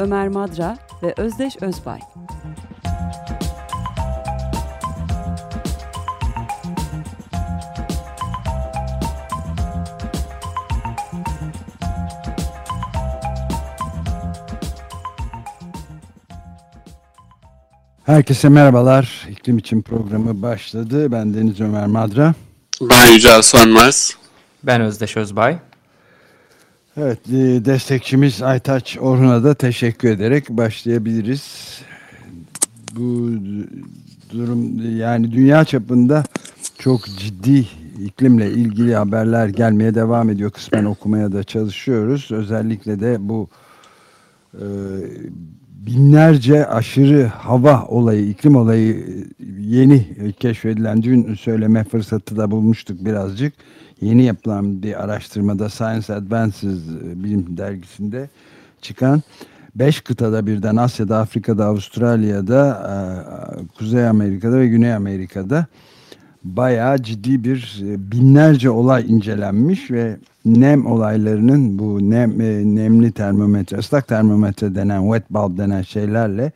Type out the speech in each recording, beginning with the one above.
Ömer Madra ve Özdeş Özbay. Herkese merhabalar. İklim için programı başladı. Ben Deniz Ömer Madra. Ben Yücel Sönmez. Ben Özdeş Özbay. Evet, e, destekçimiz Aytaç Orhun'a da teşekkür ederek başlayabiliriz. Bu durum yani dünya çapında çok ciddi iklimle ilgili haberler gelmeye devam ediyor. Kısmen okumaya da çalışıyoruz. Özellikle de bu e, binlerce aşırı hava olayı, iklim olayı yeni keşfedilen dün söyleme fırsatı da bulmuştuk birazcık yeni yapılan bir araştırmada Science Advances e, bilim dergisinde çıkan 5 kıtada birden Asya'da, Afrika'da, Avustralya'da, e, Kuzey Amerika'da ve Güney Amerika'da bayağı ciddi bir e, binlerce olay incelenmiş ve nem olaylarının bu nem, nemli termometre, ıslak termometre denen wet bulb denen şeylerle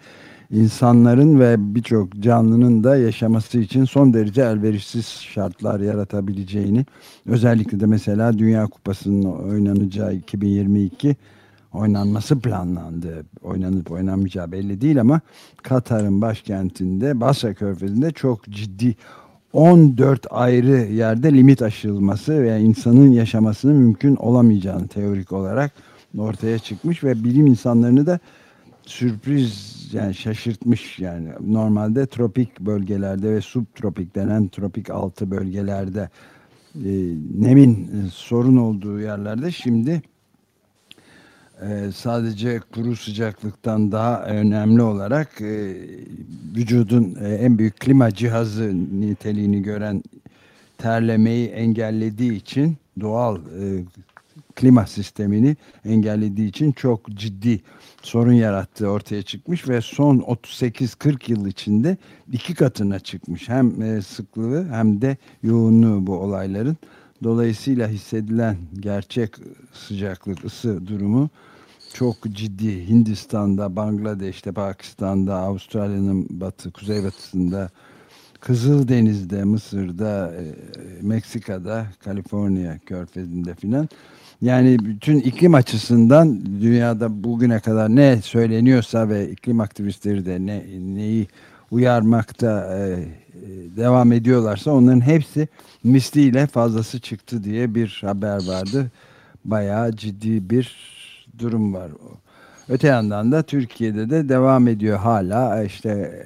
insanların ve birçok canlının da yaşaması için son derece elverişsiz şartlar yaratabileceğini özellikle de mesela Dünya Kupası'nın oynanacağı 2022 oynanması planlandı. Oynanıp oynanmayacağı belli değil ama Katar'ın başkentinde Basra Körfezi'nde çok ciddi 14 ayrı yerde limit aşılması veya insanın yaşamasının mümkün olamayacağını teorik olarak ortaya çıkmış ve bilim insanlarını da sürpriz yani şaşırtmış yani. Normalde tropik bölgelerde ve subtropik denen tropik altı bölgelerde e, nemin e, sorun olduğu yerlerde şimdi e, sadece kuru sıcaklıktan daha önemli olarak e, vücudun e, en büyük klima cihazı niteliğini gören terlemeyi engellediği için doğal e, klima sistemini engellediği için çok ciddi sorun yarattığı ortaya çıkmış ve son 38-40 yıl içinde iki katına çıkmış. Hem e, sıklığı hem de yoğunluğu bu olayların. Dolayısıyla hissedilen gerçek sıcaklık, ısı durumu çok ciddi. Hindistan'da, Bangladeş'te, Pakistan'da, Avustralya'nın batı, kuzeybatısında, Kızıldeniz'de, Mısır'da, e, Meksika'da, Kaliforniya körfezinde filan yani bütün iklim açısından dünyada bugüne kadar ne söyleniyorsa ve iklim aktivistleri de ne neyi uyarmakta e, devam ediyorlarsa onların hepsi misliyle fazlası çıktı diye bir haber vardı. Bayağı ciddi bir durum var. Öte yandan da Türkiye'de de devam ediyor hala işte e,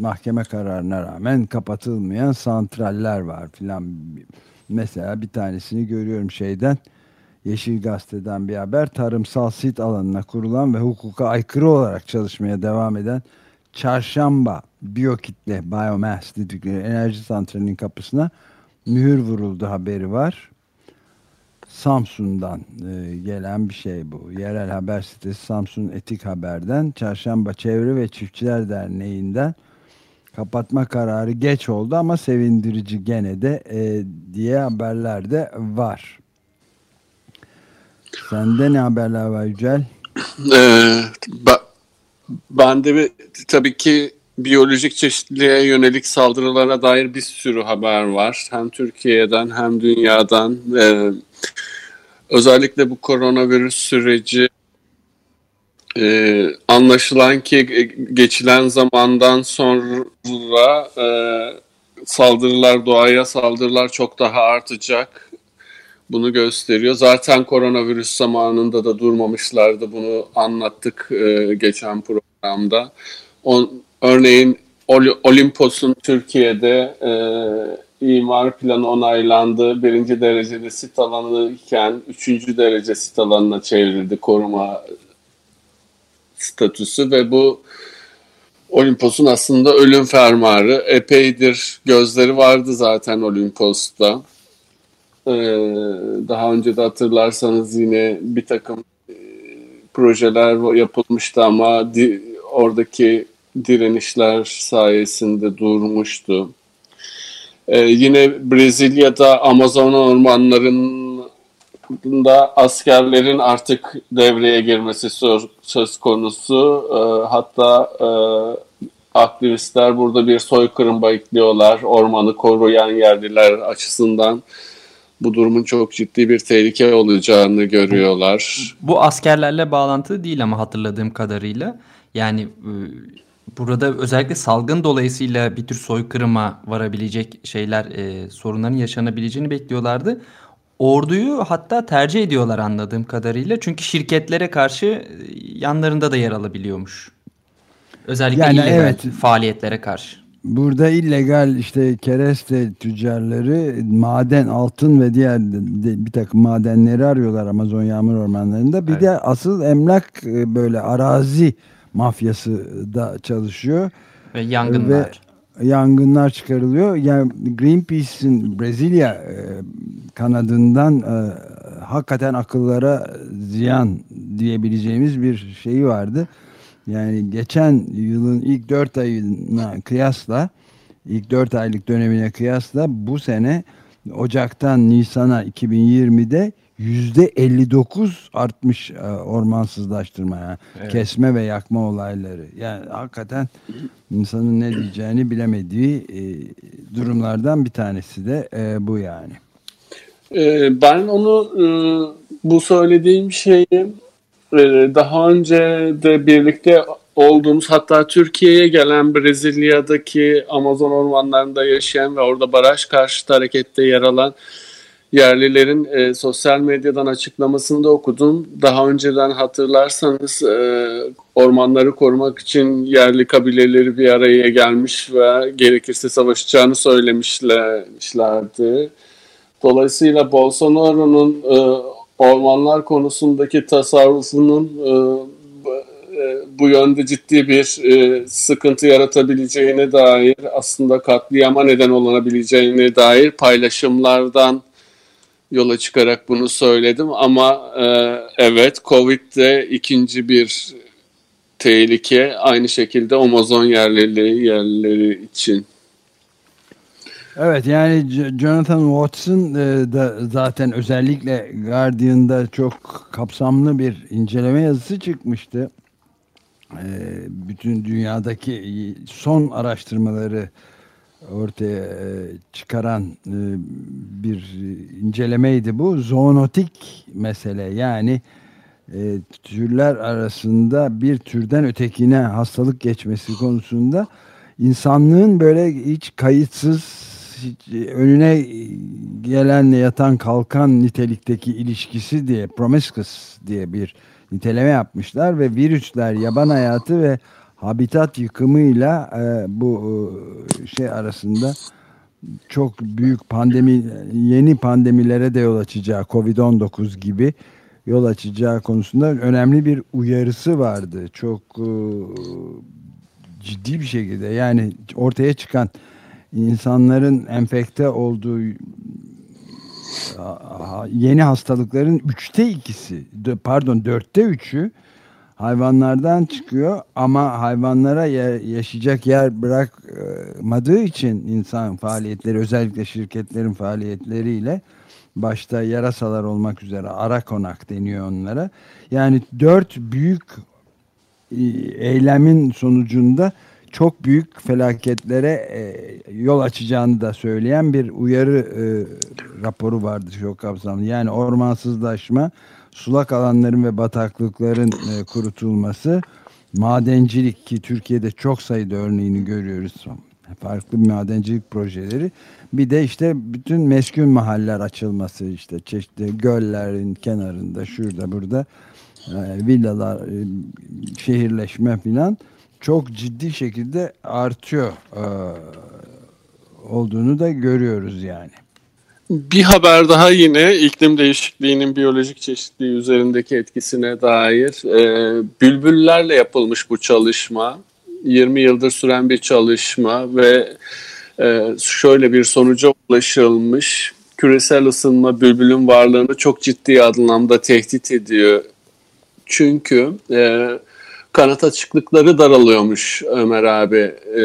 mahkeme kararına rağmen kapatılmayan santraller var filan. Mesela bir tanesini görüyorum şeyden Yeşil Gazete'den bir haber tarımsal sit alanına kurulan ve hukuka aykırı olarak çalışmaya devam eden çarşamba biyokitle biomass dedikleri enerji santralinin kapısına mühür vuruldu haberi var. Samsun'dan e, gelen bir şey bu. Yerel haber sitesi Samsun Etik Haber'den Çarşamba Çevre ve Çiftçiler Derneği'nden kapatma kararı geç oldu ama sevindirici gene de e, diye haberler de var. Sende ne haberler var Yücel? Ee, ben de bir, tabii ki biyolojik çeşitliliğe yönelik saldırılara dair bir sürü haber var. Hem Türkiye'den hem dünyadan. Ee, özellikle bu koronavirüs süreci e, anlaşılan ki geçilen zamandan sonra e, saldırılar, doğaya saldırılar çok daha artacak bunu gösteriyor. Zaten koronavirüs zamanında da durmamışlardı. Bunu anlattık e, geçen programda. On, örneğin Olimpos'un Türkiye'de e, imar planı onaylandı. Birinci derecede sit alanı üçüncü derece sit alanına çevrildi koruma statüsü ve bu Olimpos'un aslında ölüm fermuarı. Epeydir gözleri vardı zaten Olimpos'ta. Ee, daha önce de hatırlarsanız yine bir takım e, projeler yapılmıştı ama oradaki direnişler sayesinde durmuştu. Ee, yine Brezilya'da Amazon ormanlarında askerlerin artık devreye girmesi söz, söz konusu. Ee, hatta e, aktivistler burada bir soykırım bekliyorlar. Ormanı koruyan yerliler açısından bu durumun çok ciddi bir tehlike olacağını görüyorlar. Bu askerlerle bağlantılı değil ama hatırladığım kadarıyla. Yani e, burada özellikle salgın dolayısıyla bir tür soykırıma varabilecek şeyler, e, sorunların yaşanabileceğini bekliyorlardı. Orduyu hatta tercih ediyorlar anladığım kadarıyla. Çünkü şirketlere karşı e, yanlarında da yer alabiliyormuş. Özellikle yani illegal evet, faaliyetlere karşı. Burada illegal işte kereste tüccarları maden, altın ve diğer bir takım madenleri arıyorlar Amazon yağmur ormanlarında. Bir evet. de asıl emlak e, böyle arazi mafyası da çalışıyor. Ve yangınlar. Ve yangınlar çıkarılıyor. Yani Greenpeace'in Brezilya e, kanadından e, hakikaten akıllara ziyan diyebileceğimiz bir şeyi vardı. Yani geçen yılın ilk 4 ayına kıyasla ilk 4 aylık dönemine kıyasla bu sene Ocak'tan Nisan'a 2020'de yüzde 59 artmış e, ormansızlaştırma yani evet. kesme ve yakma olayları. Yani hakikaten insanın ne diyeceğini bilemediği e, durumlardan bir tanesi de e, bu yani. Ben onu bu söylediğim şeyi daha önce de birlikte olduğumuz hatta Türkiye'ye gelen Brezilya'daki Amazon ormanlarında yaşayan ve orada baraj karşıtı harekette yer alan yerlilerin e, sosyal medyadan açıklamasını da okudum. Daha önceden hatırlarsanız e, ormanları korumak için yerli kabileleri bir araya gelmiş ve gerekirse savaşacağını söylemişlerdi. Dolayısıyla Bolsonaro'nun e, ormanlar konusundaki tasarrufunun e, e, bu yönde ciddi bir e, sıkıntı yaratabileceğine dair aslında katliama neden olabileceğine dair paylaşımlardan yola çıkarak bunu söyledim ama evet Covid de ikinci bir tehlike aynı şekilde Amazon yerleri yerleri için. Evet yani Jonathan Watson e, da zaten özellikle Guardian'da çok kapsamlı bir inceleme yazısı çıkmıştı. E, bütün dünyadaki son araştırmaları ortaya e, çıkaran bir incelemeydi bu. Zoonotik mesele yani türler arasında bir türden ötekine hastalık geçmesi konusunda insanlığın böyle hiç kayıtsız önüne gelenle yatan kalkan nitelikteki ilişkisi diye promiscuous diye bir niteleme yapmışlar ve virüsler, yaban hayatı ve habitat yıkımıyla e, bu e, şey arasında çok büyük pandemi yeni pandemilere de yol açacağı Covid-19 gibi yol açacağı konusunda önemli bir uyarısı vardı. Çok e, ciddi bir şekilde yani ortaya çıkan insanların enfekte olduğu yeni hastalıkların üçte ikisi pardon dörtte üçü hayvanlardan çıkıyor ama hayvanlara yaşayacak yer bırakmadığı için insan faaliyetleri özellikle şirketlerin faaliyetleriyle başta yarasalar olmak üzere ara konak deniyor onlara. Yani dört büyük eylemin sonucunda çok büyük felaketlere e, yol açacağını da söyleyen bir uyarı e, raporu vardı çok kapsamlı. Yani ormansızlaşma, sulak alanların ve bataklıkların e, kurutulması, madencilik ki Türkiye'de çok sayıda örneğini görüyoruz. Farklı madencilik projeleri. Bir de işte bütün meskun mahaller açılması işte çeşitli göllerin kenarında şurada burada e, villalar, e, şehirleşme filan çok ciddi şekilde artıyor e, olduğunu da görüyoruz yani. Bir haber daha yine iklim değişikliğinin biyolojik çeşitliliği üzerindeki etkisine dair e, bülbüllerle yapılmış bu çalışma. 20 yıldır süren bir çalışma ve e, şöyle bir sonuca ulaşılmış. Küresel ısınma bülbülün varlığını çok ciddi anlamda tehdit ediyor. Çünkü e, kanat açıklıkları daralıyormuş Ömer abi e,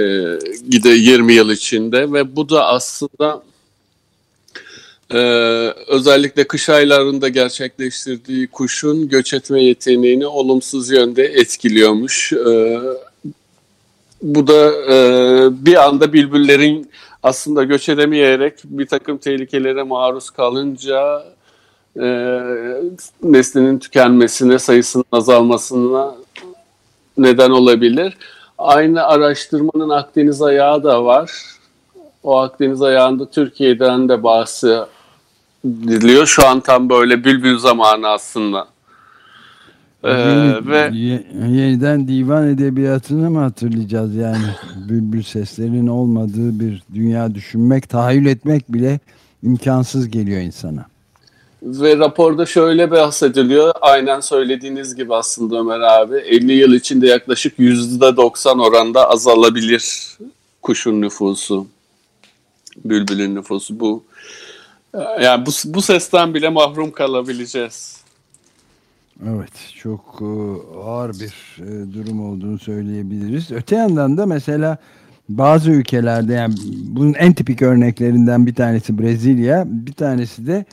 gide 20 yıl içinde ve bu da aslında e, özellikle kış aylarında gerçekleştirdiği kuşun göç etme yeteneğini olumsuz yönde etkiliyormuş. E, bu da e, bir anda bülbüllerin aslında göç edemeyerek bir takım tehlikelere maruz kalınca e, neslinin tükenmesine, sayısının azalmasına neden olabilir. Aynı araştırmanın Akdeniz ayağı da var. O Akdeniz ayağında Türkiye'den de bahsi diliyor. Şu an tam böyle bülbül zamanı aslında. Ee, Yeni, ve yeniden divan edebiyatını mı hatırlayacağız yani bülbül seslerinin olmadığı bir dünya düşünmek, tahayyül etmek bile imkansız geliyor insana. Ve raporda şöyle bahsediliyor. Aynen söylediğiniz gibi aslında Ömer abi. 50 yıl içinde yaklaşık %90 oranda azalabilir kuşun nüfusu. Bülbülün nüfusu. Bu yani bu, bu sesten bile mahrum kalabileceğiz. Evet, çok e, ağır bir e, durum olduğunu söyleyebiliriz. Öte yandan da mesela bazı ülkelerde yani bunun en tipik örneklerinden bir tanesi Brezilya, bir tanesi de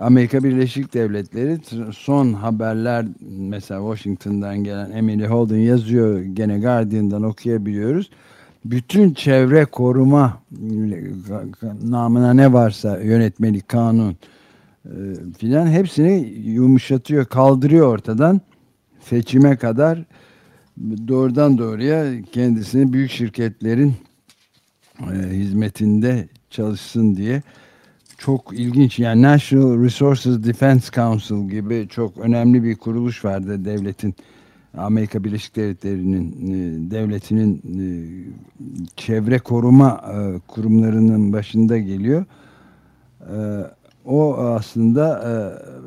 Amerika Birleşik Devletleri son haberler mesela Washington'dan gelen Emily Holden yazıyor gene Guardian'dan okuyabiliyoruz. Bütün çevre koruma namına ne varsa yönetmelik kanun e, filan hepsini yumuşatıyor, kaldırıyor ortadan seçime kadar doğrudan doğruya kendisini büyük şirketlerin e, hizmetinde çalışsın diye çok ilginç yani National Resources Defense Council gibi çok önemli bir kuruluş vardı devletin Amerika Birleşik Devletleri'nin e, devletinin e, çevre koruma e, kurumlarının başında geliyor. O aslında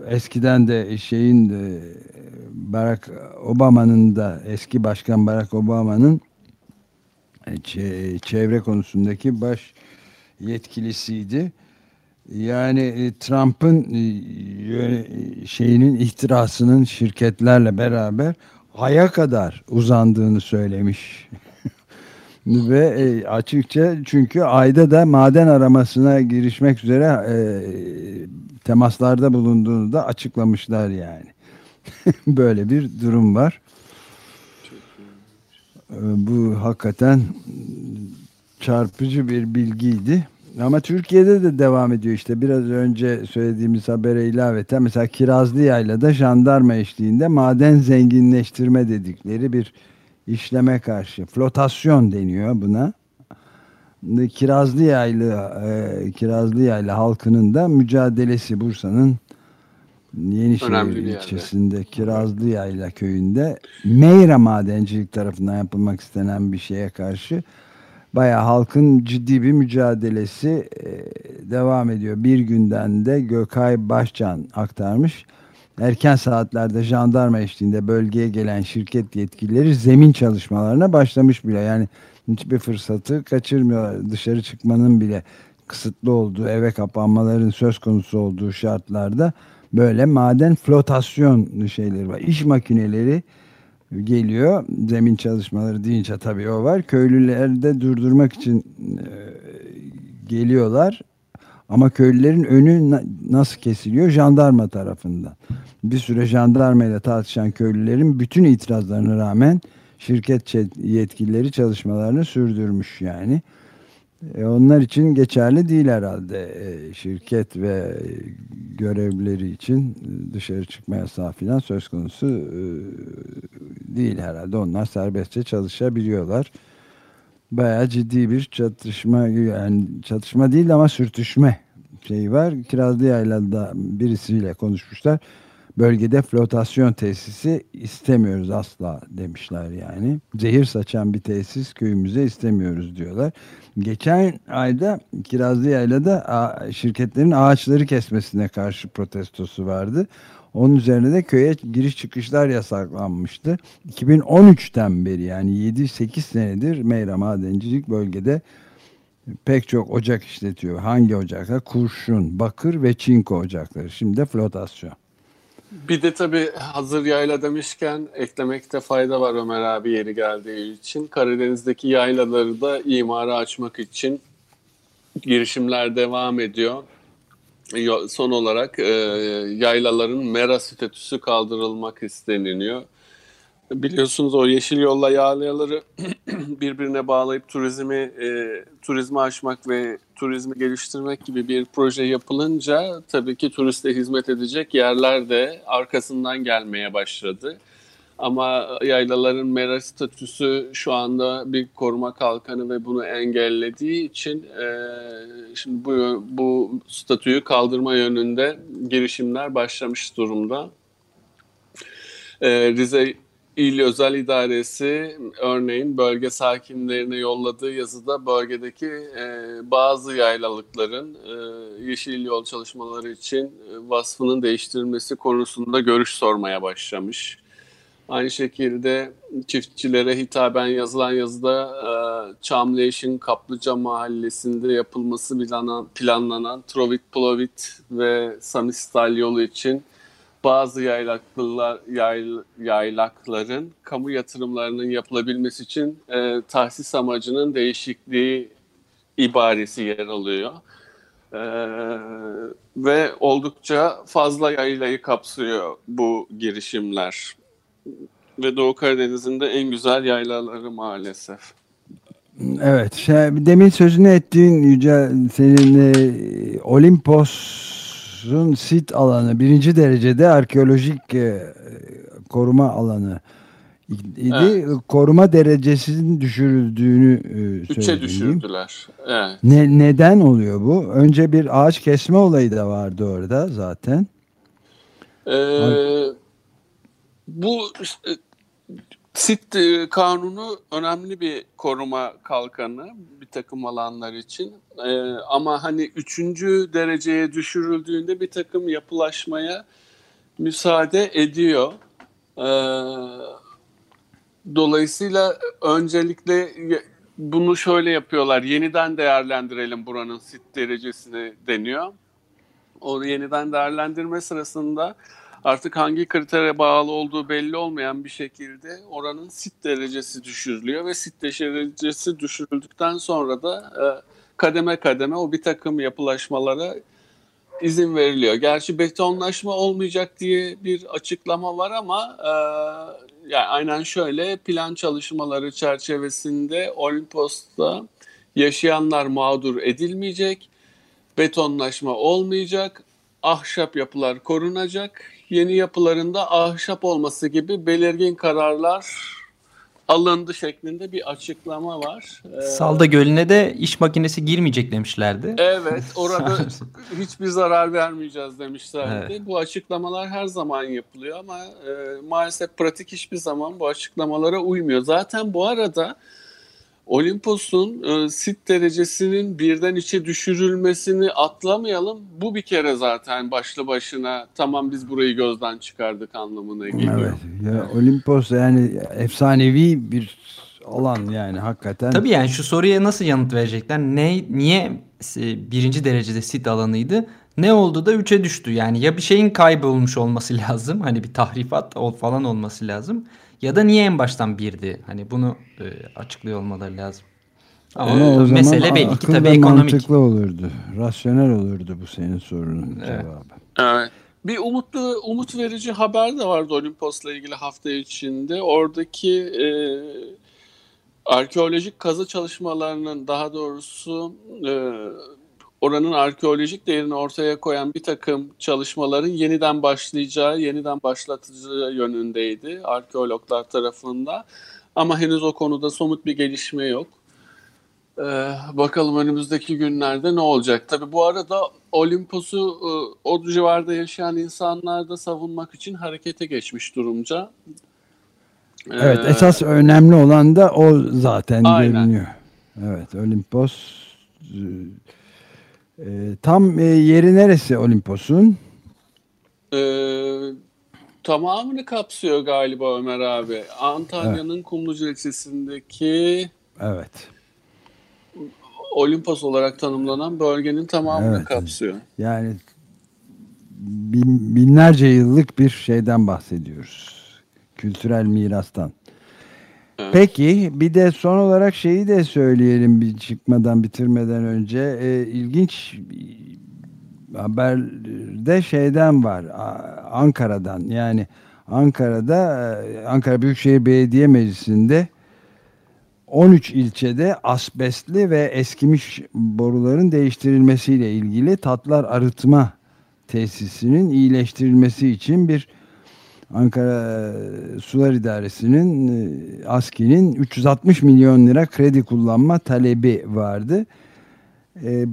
eskiden de şeyin Barack Obama'nın da eski başkan Barack Obama'nın çevre konusundaki baş yetkilisiydi yani e, Trump'ın e, şeyinin ihtirasının şirketlerle beraber aya kadar uzandığını söylemiş. Ve e, açıkça çünkü ayda da maden aramasına girişmek üzere e, temaslarda bulunduğunu da açıklamışlar yani. Böyle bir durum var. Bu hakikaten çarpıcı bir bilgiydi. Ama Türkiye'de de devam ediyor işte biraz önce söylediğimiz habere ilaveten mesela Kirazlı Yayla'da jandarma eşliğinde maden zenginleştirme dedikleri bir işleme karşı flotasyon deniyor buna. Kirazlı Yayla, e, Kirazlı Yayla halkının da mücadelesi Bursa'nın Yenişehir ilçesinde yerde. Kirazlı Yayla köyünde Meyra madencilik tarafından yapılmak istenen bir şeye karşı Baya halkın ciddi bir mücadelesi e, devam ediyor. Bir günden de Gökay Başcan aktarmış. Erken saatlerde jandarma eşliğinde bölgeye gelen şirket yetkilileri zemin çalışmalarına başlamış bile. Yani hiçbir fırsatı kaçırmıyor. Dışarı çıkmanın bile kısıtlı olduğu, eve kapanmaların söz konusu olduğu şartlarda böyle maden flotasyon şeyleri var. İş makineleri geliyor. Zemin çalışmaları deyince tabii o var. Köylüleri de durdurmak için e, geliyorlar. Ama köylülerin önü nasıl kesiliyor? Jandarma tarafından. Bir süre jandarma ile tartışan köylülerin bütün itirazlarına rağmen şirket yetkilileri çalışmalarını sürdürmüş yani. E onlar için geçerli değil herhalde e, şirket ve görevlileri için dışarı çıkma yasağı falan söz konusu e, değil herhalde. Onlar serbestçe çalışabiliyorlar. Bayağı ciddi bir çatışma yani çatışma değil ama sürtüşme şeyi var. Kirazlı Yayla'da birisiyle konuşmuşlar. bölgede flotasyon tesisi istemiyoruz asla demişler yani. Zehir saçan bir tesis köyümüze istemiyoruz diyorlar. Geçen ayda Kirazlı Yayla'da şirketlerin ağaçları kesmesine karşı protestosu vardı. Onun üzerine de köye giriş çıkışlar yasaklanmıştı. 2013'ten beri yani 7-8 senedir Meyra Madencilik bölgede pek çok ocak işletiyor. Hangi ocaklar? Kurşun, bakır ve çinko ocakları. Şimdi de flotasyon. Bir de tabii hazır yayla demişken eklemekte fayda var Ömer abi yeri geldiği için. Karadeniz'deki yaylaları da imara açmak için girişimler devam ediyor. Son olarak e, yaylaların mera statüsü kaldırılmak isteniliyor. Biliyorsunuz o yeşil yolla yağlayaları birbirine bağlayıp turizmi e, turizmi açmak ve turizmi geliştirmek gibi bir proje yapılınca tabii ki turiste hizmet edecek yerler de arkasından gelmeye başladı. Ama yaylaların mera statüsü şu anda bir koruma kalkanı ve bunu engellediği için e, şimdi bu, bu statüyü kaldırma yönünde girişimler başlamış durumda. E, Rize İl Özel İdaresi örneğin bölge sakinlerine yolladığı yazıda bölgedeki e, bazı yaylalıkların e, yeşil yol çalışmaları için e, vasfının değiştirilmesi konusunda görüş sormaya başlamış. Aynı şekilde çiftçilere hitaben yazılan yazıda e, Çamlıeş'in Kaplıca mahallesinde yapılması planlanan, planlanan Trovit Plovit ve Samistal yolu için bazı yaylaklılar, yayl, yaylakların kamu yatırımlarının yapılabilmesi için e, tahsis amacının değişikliği ibaresi yer alıyor. E, ve oldukça fazla yaylayı kapsıyor bu girişimler. Ve Doğu Karadeniz'in de en güzel yaylaları maalesef. Evet, şey, demin sözünü ettiğin Yüce senin e, Olimpos Kudüs'ün sit alanı birinci derecede arkeolojik e, koruma alanı idi. Evet. Koruma derecesinin düşürüldüğünü e, Üçe düşürdüler. Evet. Ne, neden oluyor bu? Önce bir ağaç kesme olayı da vardı orada zaten. Ee, bu Sit e, kanunu önemli bir koruma kalkanı bir takım alanlar için. Ee, ama hani üçüncü dereceye düşürüldüğünde bir takım yapılaşmaya müsaade ediyor. Dolayısıyla öncelikle bunu şöyle yapıyorlar. Yeniden değerlendirelim buranın sit derecesini deniyor. O yeniden değerlendirme sırasında artık hangi kritere bağlı olduğu belli olmayan bir şekilde oranın sit derecesi düşürülüyor ve sit derecesi düşürüldükten sonra da e, kademe kademe o bir takım yapılaşmalara izin veriliyor. Gerçi betonlaşma olmayacak diye bir açıklama var ama e, yani aynen şöyle plan çalışmaları çerçevesinde Olimpos'ta yaşayanlar mağdur edilmeyecek, betonlaşma olmayacak, ahşap yapılar korunacak, yeni yapılarında ahşap olması gibi belirgin kararlar alındı şeklinde bir açıklama var. Ee, Salda Gölü'ne de iş makinesi girmeyecek demişlerdi. Evet, orada hiçbir zarar vermeyeceğiz demişlerdi. Evet. Bu açıklamalar her zaman yapılıyor ama e, maalesef pratik hiçbir zaman bu açıklamalara uymuyor. Zaten bu arada Olimpos'un e, sit derecesinin birden içe düşürülmesini atlamayalım. Bu bir kere zaten başlı başına tamam biz burayı gözden çıkardık anlamına geliyor. Evet. Ya Olimpos yani efsanevi bir alan yani hakikaten. Tabii yani şu soruya nasıl yanıt verecekler? Ne niye birinci derecede sit alanıydı? Ne oldu da üçe düştü? Yani ya bir şeyin kaybolmuş olması lazım. Hani bir tahrifat falan olması lazım. Ya da niye en baştan birdi? Hani bunu e, açıklıyor olmaları lazım. Ama, Ama o mesele belli ki tabii ekonomik. mantıklı olurdu. Rasyonel olurdu bu senin sorunun evet. cevabı. Evet. Bir umutlu, umut verici haber de vardı Olimpos'la ilgili hafta içinde. Oradaki e, arkeolojik kazı çalışmalarının daha doğrusu e, oranın arkeolojik değerini ortaya koyan bir takım çalışmaların yeniden başlayacağı, yeniden başlatıcı yönündeydi arkeologlar tarafında. Ama henüz o konuda somut bir gelişme yok. Ee, bakalım önümüzdeki günlerde ne olacak? Tabi bu arada Olimpos'u e, o civarda yaşayan insanlar da savunmak için harekete geçmiş durumca. Evet ee, esas önemli olan da o zaten aynen. görünüyor. Evet Olimpos e, tam e, yeri neresi Olimpos'un? E, tamamını kapsıyor galiba Ömer abi. Antalya'nın evet. Kumlucu ilçesindeki Evet. Olimpos olarak tanımlanan bölgenin tamamını evet. kapsıyor. Yani bin, binlerce yıllık bir şeyden bahsediyoruz. Kültürel mirastan. Peki bir de son olarak şeyi de söyleyelim bir çıkmadan bitirmeden önce. E, ilginç haberde şeyden var Ankara'dan. Yani Ankara'da e, Ankara Büyükşehir Belediye Meclisi'nde 13 ilçede asbestli ve eskimiş boruların değiştirilmesiyle ilgili tatlar arıtma tesisinin iyileştirilmesi için bir Ankara Sular İdaresi'nin e, ASKİ'nin 360 milyon lira kredi kullanma talebi vardı. E,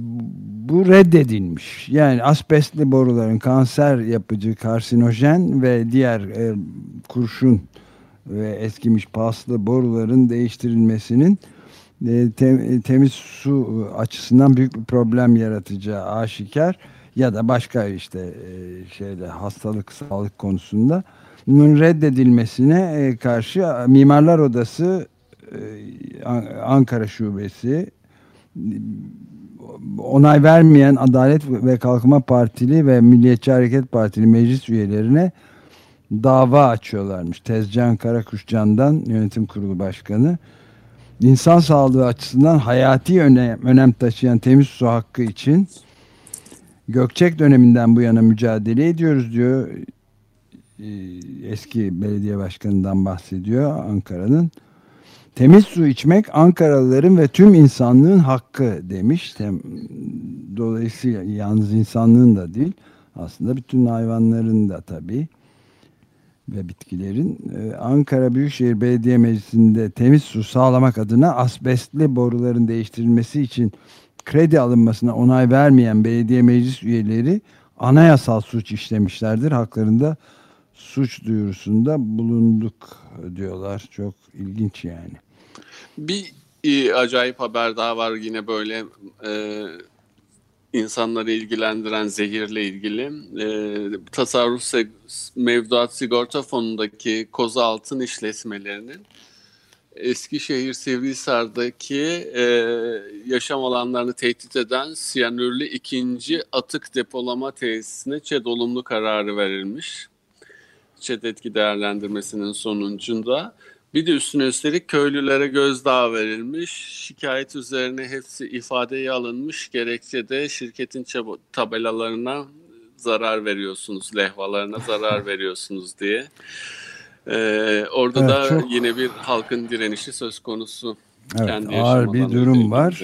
bu reddedilmiş. Yani asbestli boruların kanser yapıcı, karsinojen ve diğer e, kurşun ve eskimiş paslı boruların değiştirilmesinin e, tem, temiz su açısından büyük bir problem yaratacağı aşikar ya da başka işte e, şeyle hastalık sağlık konusunda bunun reddedilmesine e, karşı Mimarlar Odası e, Ankara Şubesi onay vermeyen Adalet ve Kalkınma Partili ve Milliyetçi Hareket Partili meclis üyelerine dava açıyorlarmış. Tezcan Karakuşcan'dan yönetim kurulu başkanı. İnsan sağlığı açısından hayati önem, önem taşıyan temiz su hakkı için Gökçek döneminden bu yana mücadele ediyoruz diyor. Ee, eski belediye başkanından bahsediyor Ankara'nın. Temiz su içmek Ankaralıların ve tüm insanlığın hakkı demiş. Dolayısıyla yalnız insanlığın da değil aslında bütün hayvanların da tabii ve bitkilerin e, Ankara Büyükşehir Belediye Meclisi'nde temiz su sağlamak adına asbestli boruların değiştirilmesi için kredi alınmasına onay vermeyen belediye meclis üyeleri anayasal suç işlemişlerdir. Haklarında suç duyurusunda bulunduk diyorlar. Çok ilginç yani. Bir e, acayip haber daha var yine böyle e, insanları ilgilendiren zehirle ilgili. E, tasarruf mevduat sigorta fonundaki koza altın işletmelerinin Eskişehir Sivrihisar'daki e, yaşam alanlarını tehdit eden siyanürlü ikinci atık depolama tesisine ÇED olumlu kararı verilmiş. ÇED etki değerlendirmesinin sonucunda. Bir de üstüne üstelik köylülere gözdağı verilmiş. Şikayet üzerine hepsi ifadeye alınmış. Gerekçe de şirketin tabelalarına zarar veriyorsunuz, lehvalarına zarar veriyorsunuz diye. Ee, orada evet, da çok... yine bir halkın direnişi söz konusu. Evet, Kendi ağır bir durum var.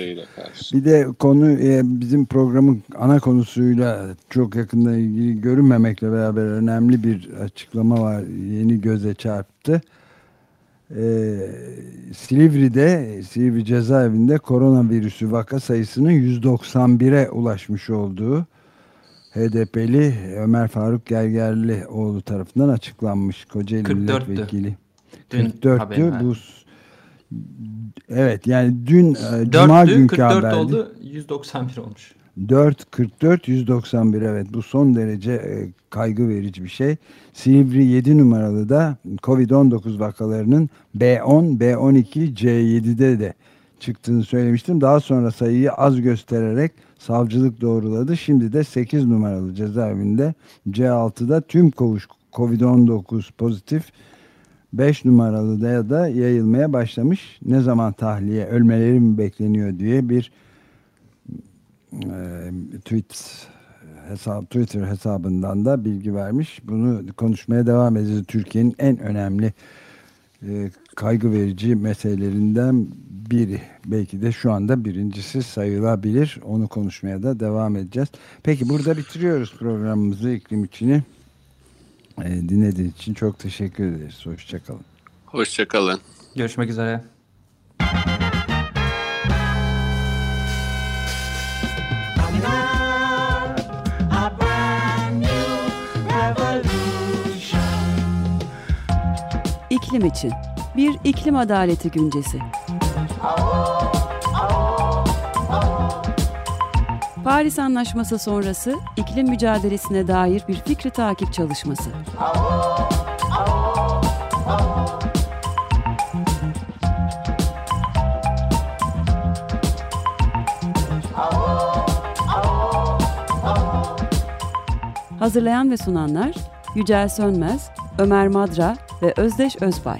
Bir de konu e, bizim programın ana konusuyla çok yakında ilgili görünmemekle beraber önemli bir açıklama var. Yeni göze çarptı. Ee, Silivri'de, Silivri cezaevinde koronavirüsü vaka sayısının 191'e ulaşmış olduğu HDP'li Ömer Faruk Gergerli oğlu tarafından açıklanmış Kocaeli 44'tü. milletvekili. 44'tü. Bu Evet yani dün 4'tü, e, Cuma günkü 44 haberdi. oldu 191 olmuş. 4, 44, 191 evet bu son derece e, kaygı verici bir şey. Silivri 7 numaralı da Covid-19 vakalarının B10, B12, C7'de de çıktığını söylemiştim. Daha sonra sayıyı az göstererek savcılık doğruladı. Şimdi de 8 numaralı cezaevinde C6'da tüm kovuş Covid-19 pozitif 5 numaralı da da yayılmaya başlamış. Ne zaman tahliye ölmeleri mi bekleniyor diye bir e, tweet hesap, Twitter hesabından da bilgi vermiş. Bunu konuşmaya devam edeceğiz. Türkiye'nin en önemli e, kaygı verici meselelerinden biri. Belki de şu anda birincisi sayılabilir. Onu konuşmaya da devam edeceğiz. Peki burada bitiriyoruz programımızı iklim içini. Ee, dinlediğiniz için çok teşekkür ederiz. Hoşçakalın. Hoşçakalın. Görüşmek üzere. İklim için bir iklim adaleti güncesi. Paris Anlaşması sonrası iklim mücadelesine dair bir fikri takip çalışması. Hazırlayan ve sunanlar Yücel Sönmez, Ömer Madra ve Özdeş Özbay.